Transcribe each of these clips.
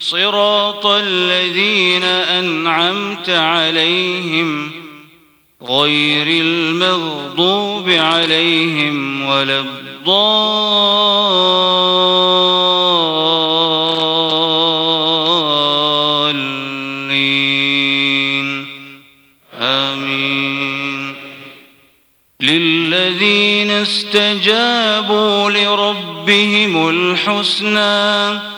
صراط الذين أنعمت عليهم غير المغضوب عليهم ولا الضالين. آمين. للذين استجابوا لربهم الحسنى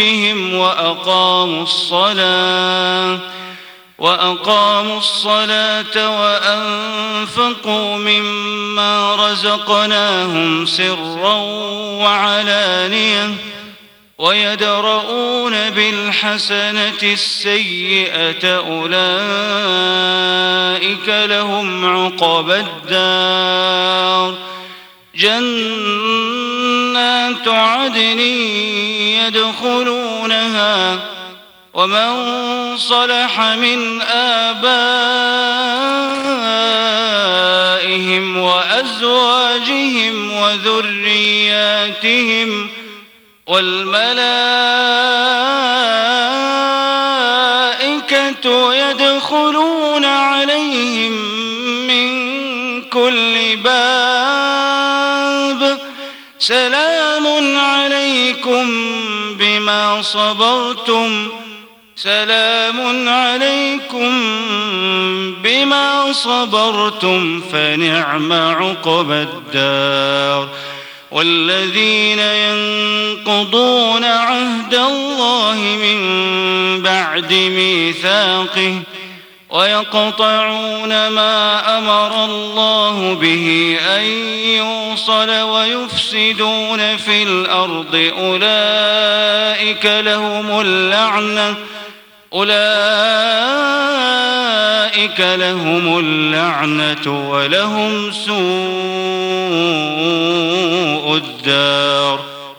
ربهم وأقاموا الصلاة وأقاموا الصلاة وأنفقوا مما رزقناهم سرا وعلانيةً ويدرؤون بالحسنة السيئة أولئك لهم عقبى الدار. جنات عدن يدخلونها ومن صلح من آبائهم وأزواجهم وذرياتهم والملائكة سلام عليكم بما صبرتم. سلام عليكم بما صبرتم فنعم عقبى الدار. والذين ينقضون عهد الله من بعد ميثاقه ويقطعون ما أمر الله به أن يوصل ويفسدون في الأرض. أولئك لهم اللعنة. أولئك لهم اللعنة ولهم سوء الدار.